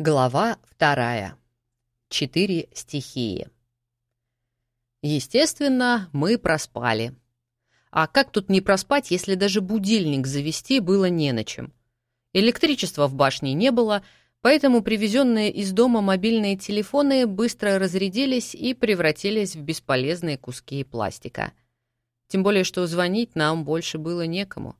Глава вторая. Четыре стихии. Естественно, мы проспали. А как тут не проспать, если даже будильник завести было не на чем? Электричества в башне не было, поэтому привезенные из дома мобильные телефоны быстро разрядились и превратились в бесполезные куски пластика. Тем более, что звонить нам больше было некому.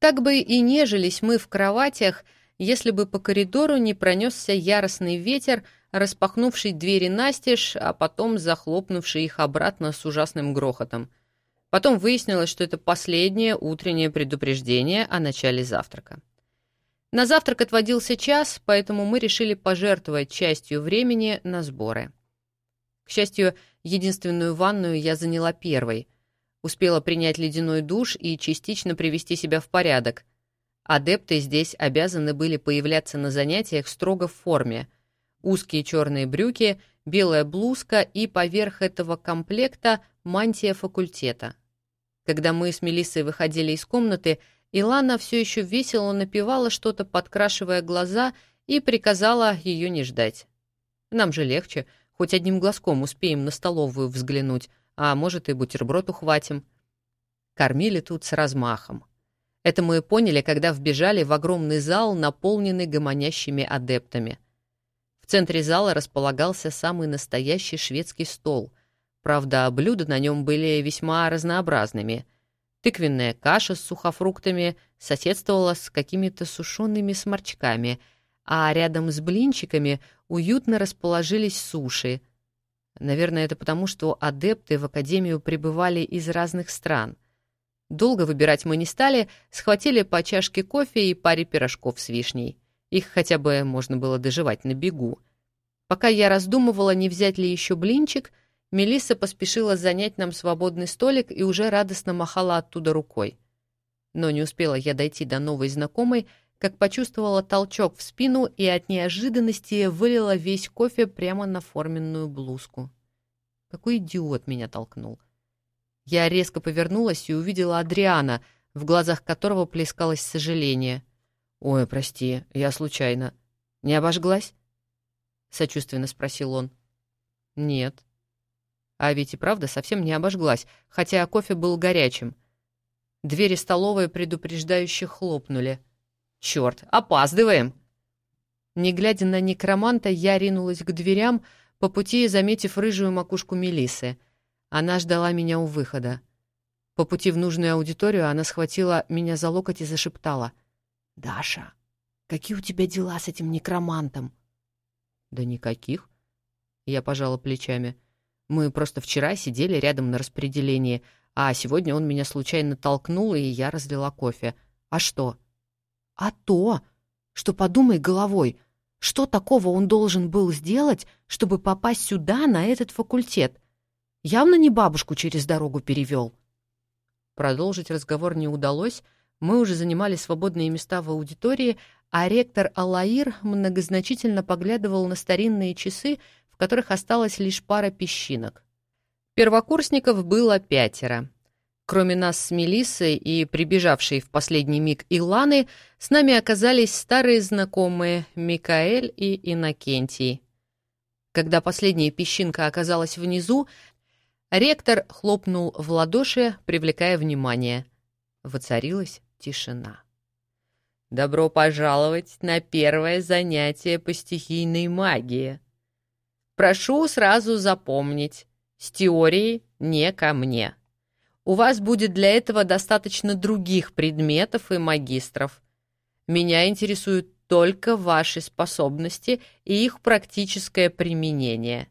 Так бы и нежились мы в кроватях, если бы по коридору не пронесся яростный ветер, распахнувший двери настежь, а потом захлопнувший их обратно с ужасным грохотом. Потом выяснилось, что это последнее утреннее предупреждение о начале завтрака. На завтрак отводился час, поэтому мы решили пожертвовать частью времени на сборы. К счастью, единственную ванную я заняла первой. Успела принять ледяной душ и частично привести себя в порядок — Адепты здесь обязаны были появляться на занятиях строго в форме. Узкие черные брюки, белая блузка и поверх этого комплекта мантия факультета. Когда мы с Мелиссой выходили из комнаты, Илана все еще весело напевала что-то, подкрашивая глаза, и приказала ее не ждать. Нам же легче, хоть одним глазком успеем на столовую взглянуть, а может и бутерброд ухватим. Кормили тут с размахом. Это мы поняли, когда вбежали в огромный зал, наполненный гомонящими адептами. В центре зала располагался самый настоящий шведский стол. Правда, блюда на нем были весьма разнообразными. Тыквенная каша с сухофруктами соседствовала с какими-то сушеными сморчками, а рядом с блинчиками уютно расположились суши. Наверное, это потому, что адепты в академию прибывали из разных стран — Долго выбирать мы не стали, схватили по чашке кофе и паре пирожков с вишней. Их хотя бы можно было доживать на бегу. Пока я раздумывала, не взять ли еще блинчик, Мелисса поспешила занять нам свободный столик и уже радостно махала оттуда рукой. Но не успела я дойти до новой знакомой, как почувствовала толчок в спину и от неожиданности вылила весь кофе прямо на форменную блузку. Какой идиот меня толкнул. Я резко повернулась и увидела Адриана, в глазах которого плескалось сожаление. «Ой, прости, я случайно. Не обожглась?» — сочувственно спросил он. «Нет». А ведь и правда совсем не обожглась, хотя кофе был горячим. Двери столовой предупреждающе хлопнули. «Черт, опаздываем!» Не глядя на некроманта, я ринулась к дверям, по пути заметив рыжую макушку Мелисы — она ждала меня у выхода. По пути в нужную аудиторию она схватила меня за локоть и зашептала. «Даша, какие у тебя дела с этим некромантом?» «Да никаких». Я пожала плечами. «Мы просто вчера сидели рядом на распределении, а сегодня он меня случайно толкнул, и я разлила кофе. А что?» «А то, что подумай головой, что такого он должен был сделать, чтобы попасть сюда, на этот факультет? Явно не бабушку через дорогу перевел. Продолжить разговор не удалось. Мы уже занимали свободные места в аудитории, а ректор Алаир многозначительно поглядывал на старинные часы, в которых осталась лишь пара песчинок. Первокурсников было пятеро. Кроме нас с Мелиссой и прибежавшей в последний миг Иланы, с нами оказались старые знакомые Микаэль и Иннокентий. Когда последняя песчинка оказалась внизу, Ректор хлопнул в ладоши, привлекая внимание. Воцарилась тишина. «Добро пожаловать на первое занятие по стихийной магии. Прошу сразу запомнить, с теорией не ко мне. У вас будет для этого достаточно других предметов и магистров. Меня интересуют только ваши способности и их практическое применение».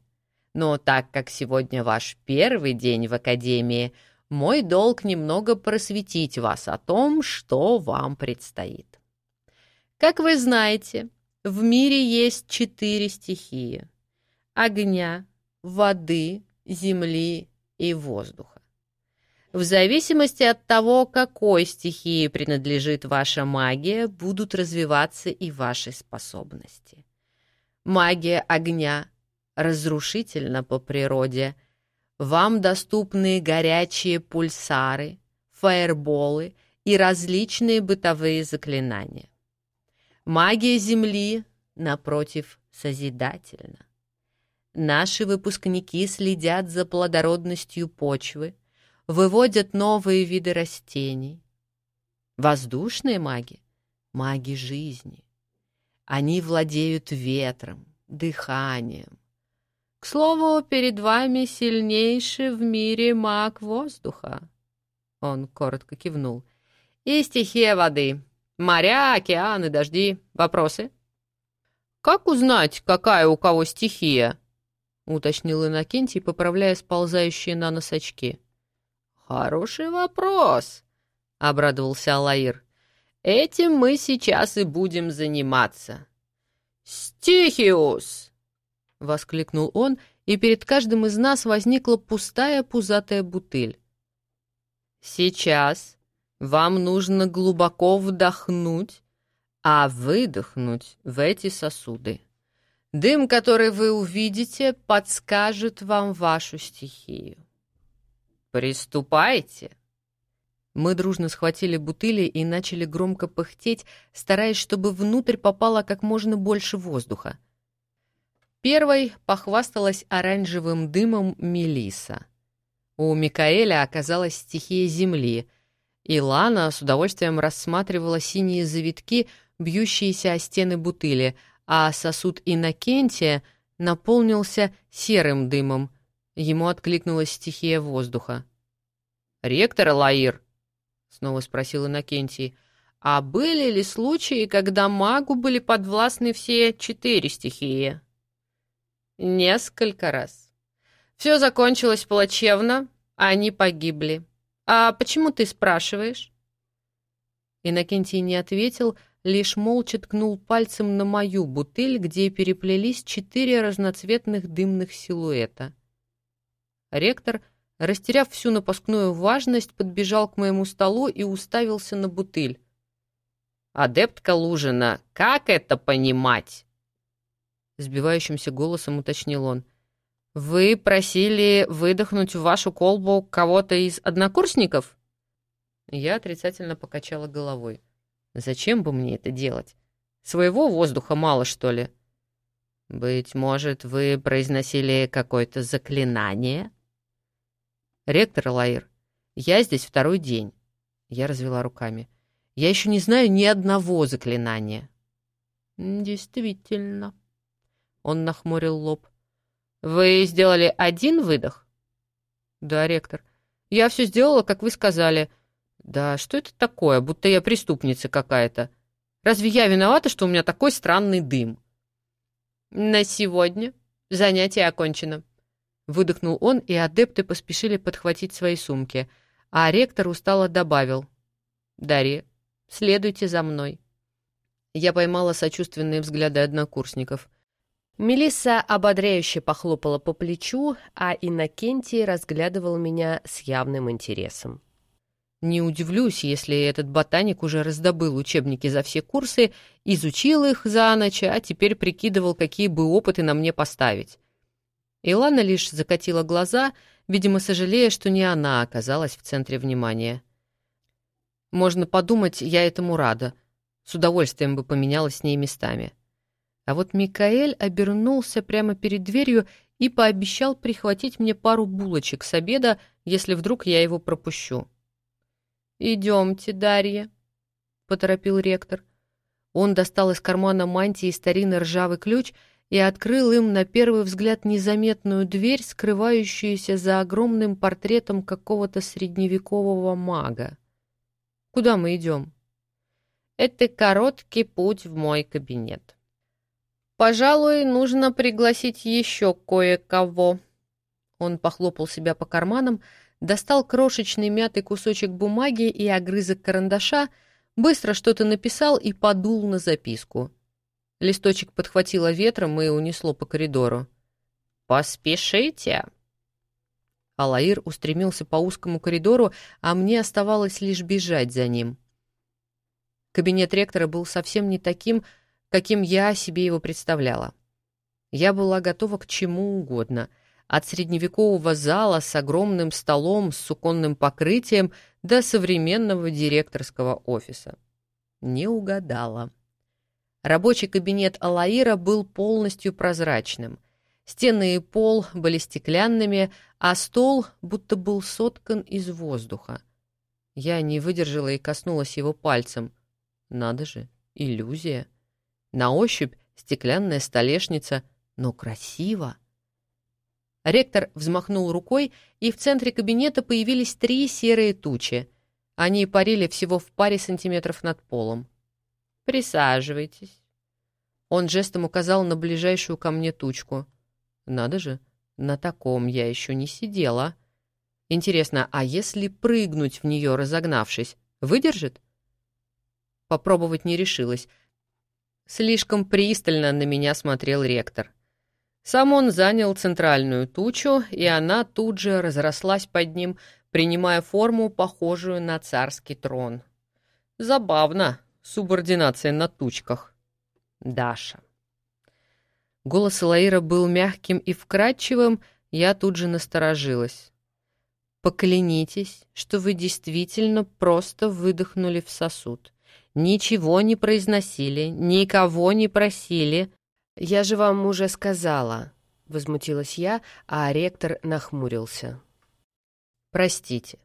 Но так как сегодня ваш первый день в Академии, мой долг немного просветить вас о том, что вам предстоит. Как вы знаете, в мире есть четыре стихии — огня, воды, земли и воздуха. В зависимости от того, какой стихии принадлежит ваша магия, будут развиваться и ваши способности. Магия огня разрушительно по природе. Вам доступны горячие пульсары, фаерболы и различные бытовые заклинания. Магия Земли напротив, созидательно. Наши выпускники следят за плодородностью почвы, выводят новые виды растений. Воздушные маги — маги жизни. Они владеют ветром, дыханием. К слову, перед вами сильнейший в мире маг воздуха. Он коротко кивнул. И стихия воды. Моря, океаны, дожди. Вопросы? Как узнать, какая у кого стихия? Уточнил Иннокентий, поправляя сползающие на нос очки. Хороший вопрос, обрадовался Алаир. Этим мы сейчас и будем заниматься. «Стихиус!» — воскликнул он, и перед каждым из нас возникла пустая пузатая бутыль. «Сейчас вам нужно глубоко вдохнуть, а выдохнуть в эти сосуды. Дым, который вы увидите, подскажет вам вашу стихию. Приступайте!» Мы дружно схватили бутыли и начали громко пыхтеть, стараясь, чтобы внутрь попало как можно больше воздуха. Первой похвасталась оранжевым дымом Мелиса. У Микаэля оказалась стихия земли, и Лана с удовольствием рассматривала синие завитки, бьющиеся о стены бутыли, а сосуд Иннокентия наполнился серым дымом. Ему откликнулась стихия воздуха. «Ректор Лаир!» снова спросил Иннокентий. «А были ли случаи, когда магу были подвластны все четыре стихии?» «Несколько раз. Все закончилось плачевно, они погибли. А почему ты спрашиваешь?» Иннокентий не ответил, лишь молча ткнул пальцем на мою бутыль, где переплелись четыре разноцветных дымных силуэта. Ректор — растеряв всю напускную важность, подбежал к моему столу и уставился на бутыль. «Адептка Лужина, как это понимать?» Сбивающимся голосом уточнил он. «Вы просили выдохнуть в вашу колбу кого-то из однокурсников?» Я отрицательно покачала головой. «Зачем бы мне это делать? Своего воздуха мало, что ли?» «Быть может, вы произносили какое-то заклинание?» «Ректор Лаир, я здесь второй день». Я развела руками. «Я еще не знаю ни одного заклинания». «Действительно». Он нахмурил лоб. «Вы сделали один выдох?» «Да, ректор. Я все сделала, как вы сказали. Да что это такое, будто я преступница какая-то? Разве я виновата, что у меня такой странный дым?» «На сегодня занятие окончено», Выдохнул он, и адепты поспешили подхватить свои сумки, а ректор устало добавил. «Дарья, следуйте за мной». Я поймала сочувственные взгляды однокурсников. Мелисса ободряюще похлопала по плечу, а Иннокентий разглядывал меня с явным интересом. Не удивлюсь, если этот ботаник уже раздобыл учебники за все курсы, изучил их за ночь, а теперь прикидывал, какие бы опыты на мне поставить. Илана лишь закатила глаза, видимо, сожалея, что не она оказалась в центре внимания. Можно подумать, я этому рада. С удовольствием бы поменялась с ней местами. А вот Микаэль обернулся прямо перед дверью и пообещал прихватить мне пару булочек с обеда, если вдруг я его пропущу. «Идемте, Дарья», — поторопил ректор. Он достал из кармана мантии старинный ржавый ключ — и открыл им на первый взгляд незаметную дверь, скрывающуюся за огромным портретом какого-то средневекового мага. «Куда мы идем?» «Это короткий путь в мой кабинет. Пожалуй, нужно пригласить еще кое-кого». Он похлопал себя по карманам, достал крошечный мятый кусочек бумаги и огрызок карандаша, быстро что-то написал и подул на записку — Листочек подхватило ветром и унесло по коридору. «Поспешите!» Алаир устремился по узкому коридору, а мне оставалось лишь бежать за ним. Кабинет ректора был совсем не таким, каким я себе его представляла. Я была готова к чему угодно, от средневекового зала с огромным столом с суконным покрытием до современного директорского офиса. Не угадала. Рабочий кабинет Алаира был полностью прозрачным. Стены и пол были стеклянными, а стол будто был соткан из воздуха. Я не выдержала и коснулась его пальцем. Надо же, иллюзия. На ощупь стеклянная столешница, но красиво. Ректор взмахнул рукой, и в центре кабинета появились три серые тучи. Они парили всего в паре сантиметров над полом. «Присаживайтесь». Он жестом указал на ближайшую ко мне тучку. «Надо же, на таком я еще не сидела». Интересно, а если прыгнуть в нее, разогнавшись, выдержит? Попробовать не решилась. Слишком пристально на меня смотрел ректор. Сам он занял центральную тучу, и она тут же разрослась под ним, принимая форму, похожую на царский трон. Забавно, субординация на тучках. Даша. Голос Лаира был мягким и вкрадчивым, я тут же насторожилась. Поклянитесь, что вы действительно просто выдохнули в сосуд. Ничего не произносили, никого не просили. Я же вам уже сказала, возмутилась я, а ректор нахмурился. Простите.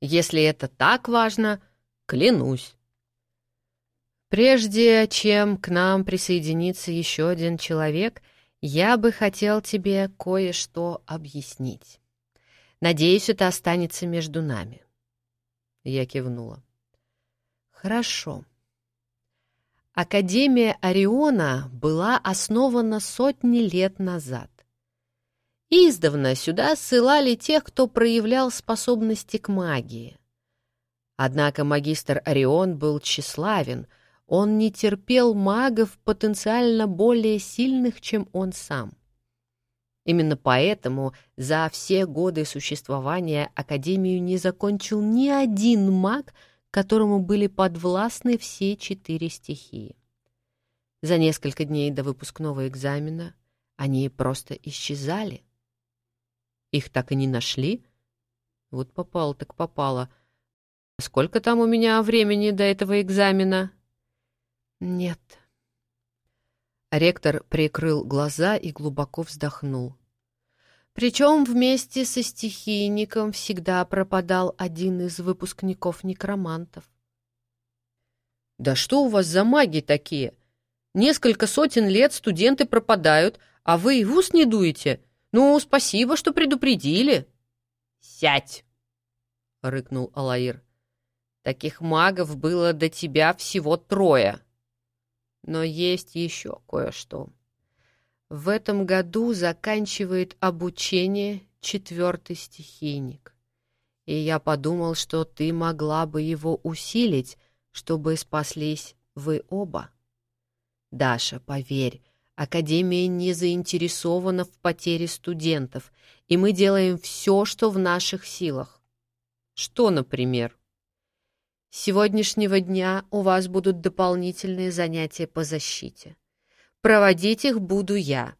Если это так важно, клянусь. Прежде чем к нам присоединится еще один человек, я бы хотел тебе кое-что объяснить. Надеюсь, это останется между нами. Я кивнула. Хорошо. Академия Ориона была основана сотни лет назад. Издавна сюда ссылали тех, кто проявлял способности к магии. Однако магистр Орион был тщеславен, он не терпел магов потенциально более сильных, чем он сам. Именно поэтому за все годы существования Академию не закончил ни один маг, которому были подвластны все четыре стихии. За несколько дней до выпускного экзамена они просто исчезали. Их так и не нашли. Вот попало так попало. Сколько там у меня времени до этого экзамена? Нет, Ректор прикрыл глаза и глубоко вздохнул. Причем вместе со стихийником всегда пропадал один из выпускников некромантов. «Да что у вас за маги такие? Несколько сотен лет студенты пропадают, а вы и в ус не дуете. Ну, спасибо, что предупредили». «Сядь!» — рыкнул Алаир. «Таких магов было до тебя всего трое». Но есть еще кое-что. В этом году заканчивает обучение четвертый стихийник. И я подумал, что ты могла бы его усилить, чтобы спаслись вы оба. Даша, поверь, Академия не заинтересована в потере студентов, и мы делаем все, что в наших силах. Что, например? С сегодняшнего дня у вас будут дополнительные занятия по защите. Проводить их буду я.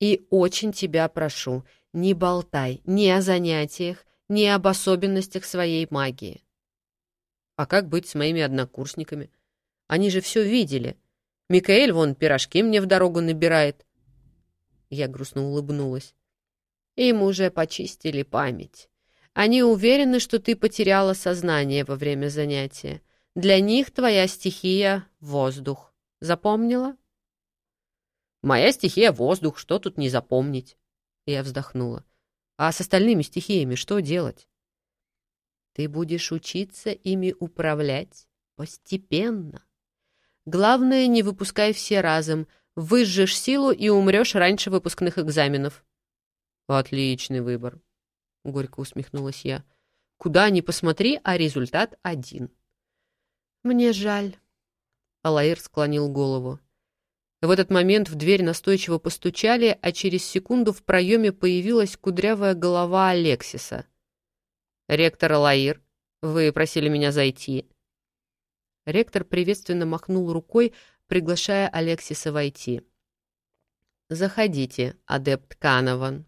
И очень тебя прошу, не болтай ни о занятиях, ни об особенностях своей магии. А как быть с моими однокурсниками? Они же все видели. Микаэль вон пирожки мне в дорогу набирает. Я грустно улыбнулась. Им уже почистили память. Они уверены, что ты потеряла сознание во время занятия. Для них твоя стихия — воздух. Запомнила? Моя стихия — воздух, что тут не запомнить? Я вздохнула. А с остальными стихиями что делать? Ты будешь учиться ими управлять постепенно. Главное, не выпускай все разом. Выжжешь силу и умрешь раньше выпускных экзаменов. Отличный выбор. — горько усмехнулась я. «Куда ни посмотри, а результат один». «Мне жаль». Алаир склонил голову. В этот момент в дверь настойчиво постучали, а через секунду в проеме появилась кудрявая голова Алексиса. «Ректор Алаир, вы просили меня зайти». Ректор приветственно махнул рукой, приглашая Алексиса войти. «Заходите, адепт Канован.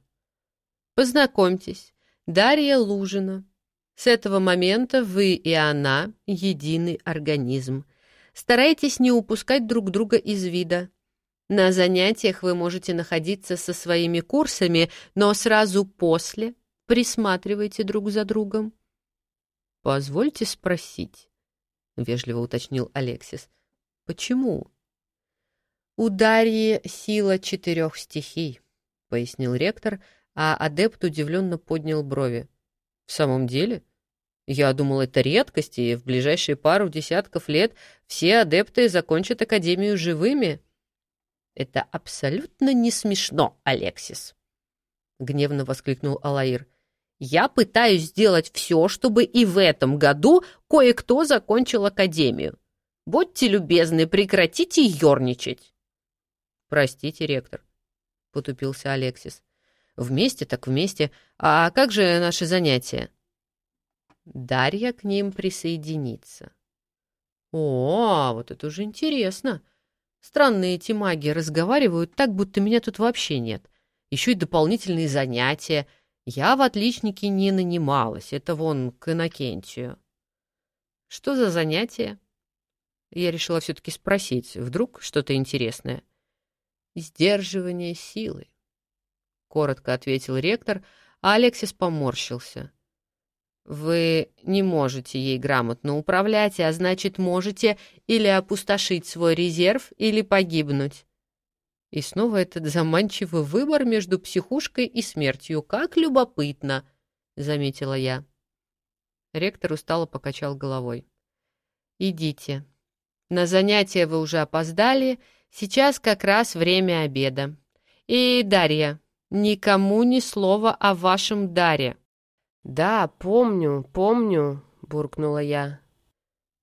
Познакомьтесь, Дарья Лужина. С этого момента вы и она — единый организм. старайтесь не упускать друг друга из вида. На занятиях вы можете находиться со своими курсами, но сразу после присматривайте друг за другом. «Позвольте спросить», — вежливо уточнил Алексис. «Почему?» «У Дарьи сила четырех стихий», — пояснил ректор, а адепт удивленно поднял брови. «В самом деле? Я думал, это редкость, и в ближайшие пару десятков лет все адепты закончат Академию живыми». «Это абсолютно не смешно, Алексис», — гневно воскликнул Алаир. «Я пытаюсь сделать все, чтобы и в этом году кое-кто закончил Академию. Будьте любезны, прекратите ерничать». «Простите, ректор», — потупился Алексис. «Вместе так вместе. А как же наши занятия?» Дарья к ним присоединится. «О, вот это уже интересно. Странные эти маги разговаривают так, будто меня тут вообще нет. Еще и дополнительные занятия. Я в отличнике не нанималась. Это вон к Иннокентию». «Что за занятия?» Я решила все-таки спросить. Вдруг что-то интересное сдерживание силы. Коротко ответил ректор, а Алексис поморщился. Вы не можете ей грамотно управлять, а значит, можете или опустошить свой резерв, или погибнуть. И снова этот заманчивый выбор между психушкой и смертью. Как любопытно, — заметила я. Ректор устало покачал головой. «Идите. На занятия вы уже опоздали, — Сейчас как раз время обеда. И, Дарья, никому ни слова о вашем даре». «Да, помню, помню», — буркнула я.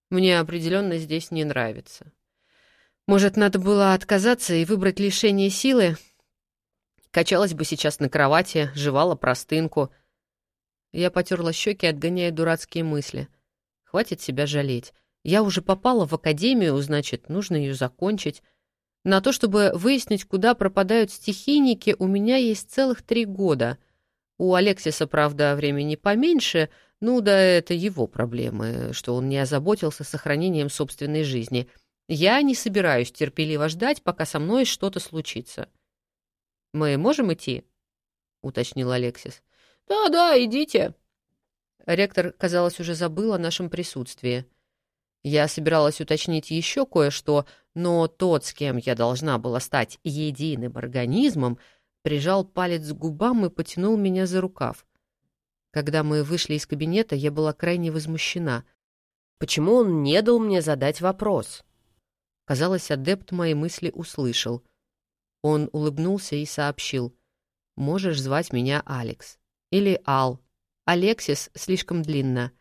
«Мне определенно здесь не нравится. Может, надо было отказаться и выбрать лишение силы? Качалась бы сейчас на кровати, жевала простынку». Я потерла щеки, отгоняя дурацкие мысли. Хватит себя жалеть. Я уже попала в академию, значит, нужно ее закончить. На то, чтобы выяснить, куда пропадают стихийники, у меня есть целых три года. У Алексиса, правда, времени поменьше, ну да это его проблемы, что он не озаботился сохранением собственной жизни. Я не собираюсь терпеливо ждать, пока со мной что-то случится. «Мы можем идти?» — уточнил Алексис. «Да-да, идите». Ректор, казалось, уже забыл о нашем присутствии. Я собиралась уточнить еще кое-что, но тот, с кем я должна была стать единым организмом, прижал палец к губам и потянул меня за рукав. Когда мы вышли из кабинета, я была крайне возмущена. Почему он не дал мне задать вопрос? Казалось, адепт мои мысли услышал. Он улыбнулся и сообщил. «Можешь звать меня Алекс. Или Ал. Алексис слишком длинно.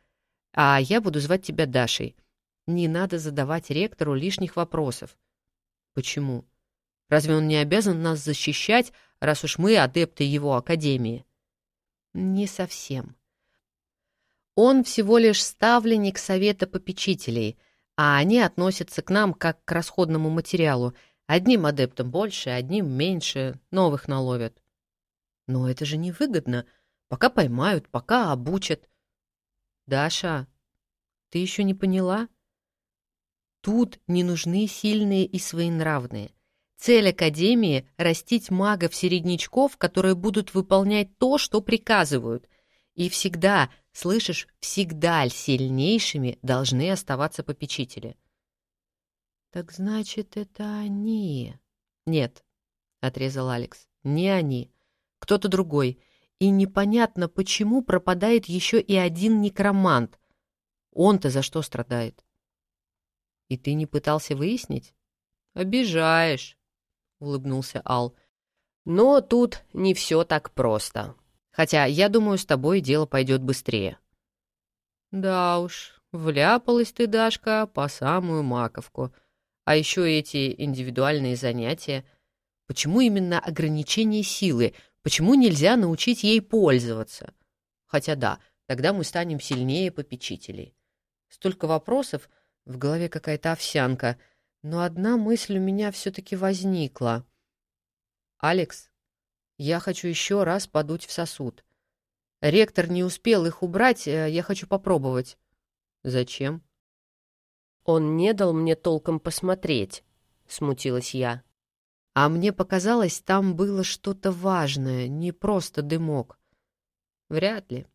А я буду звать тебя Дашей. Не надо задавать ректору лишних вопросов. Почему? Разве он не обязан нас защищать, раз уж мы адепты его академии? Не совсем. Он всего лишь ставленник совета попечителей, а они относятся к нам как к расходному материалу. Одним адептам больше, одним меньше, новых наловят. Но это же невыгодно. Пока поймают, пока обучат. Даша, ты еще не поняла? Тут не нужны сильные и своенравные. Цель Академии — растить магов-середнячков, которые будут выполнять то, что приказывают. И всегда, слышишь, всегда сильнейшими должны оставаться попечители. «Так значит, это они?» «Нет», — отрезал Алекс, — «не они. Кто-то другой. И непонятно, почему пропадает еще и один некромант. Он-то за что страдает?» И ты не пытался выяснить? Обижаешь, улыбнулся Ал. Но тут не все так просто. Хотя, я думаю, с тобой дело пойдет быстрее. Да уж, вляпалась ты, Дашка, по самую маковку. А еще эти индивидуальные занятия. Почему именно ограничение силы? Почему нельзя научить ей пользоваться? Хотя да, тогда мы станем сильнее попечителей. Столько вопросов, в голове какая-то овсянка, но одна мысль у меня все-таки возникла. «Алекс, я хочу еще раз подуть в сосуд. Ректор не успел их убрать, э, я хочу попробовать». «Зачем?» Он не дал мне толком посмотреть, смутилась я. А мне показалось, там было что-то важное, не просто дымок. Вряд ли,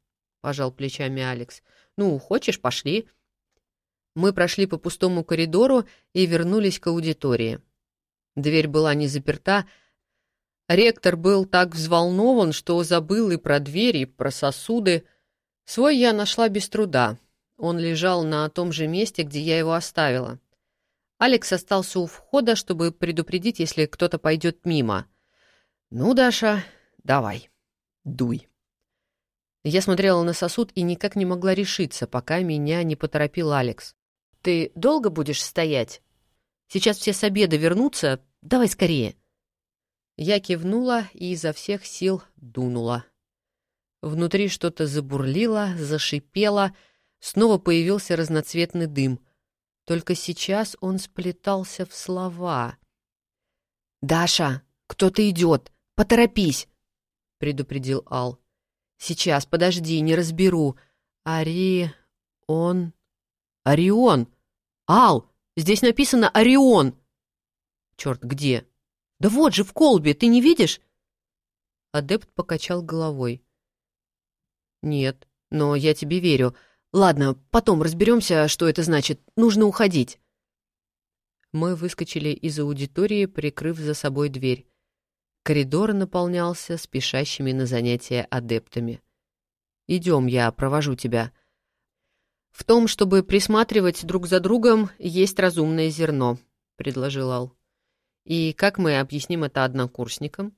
пожал плечами Алекс. Ну, хочешь, пошли. Мы прошли по пустому коридору и вернулись к аудитории. Дверь была не заперта. Ректор был так взволнован, что забыл и про двери, и про сосуды. Свой я нашла без труда. Он лежал на том же месте, где я его оставила. Алекс остался у входа, чтобы предупредить, если кто-то пойдет мимо. «Ну, Даша, давай, дуй». Я смотрела на сосуд и никак не могла решиться, пока меня не поторопил Алекс. «Ты долго будешь стоять? Сейчас все с обеда вернутся. Давай скорее». Я кивнула и изо всех сил дунула. Внутри что-то забурлило, зашипело, снова появился разноцветный дым. Только сейчас он сплетался в слова. «Даша, кто-то идет! Поторопись!» — предупредил Ал. «Сейчас, подожди, не разберу. Ари... он... Орион! Ал, здесь написано Орион!» «Черт, где?» «Да вот же, в колбе, ты не видишь?» Адепт покачал головой. «Нет, но я тебе верю. Ладно, потом разберемся, что это значит. Нужно уходить». Мы выскочили из аудитории, прикрыв за собой дверь. Коридор наполнялся спешащими на занятия адептами. «Идем, я провожу тебя». «В том, чтобы присматривать друг за другом, есть разумное зерно», — предложил Ал. «И как мы объясним это однокурсникам?»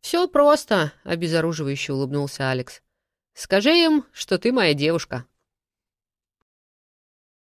«Все просто», — обезоруживающе улыбнулся Алекс. Скажи им, что ты моя девушка.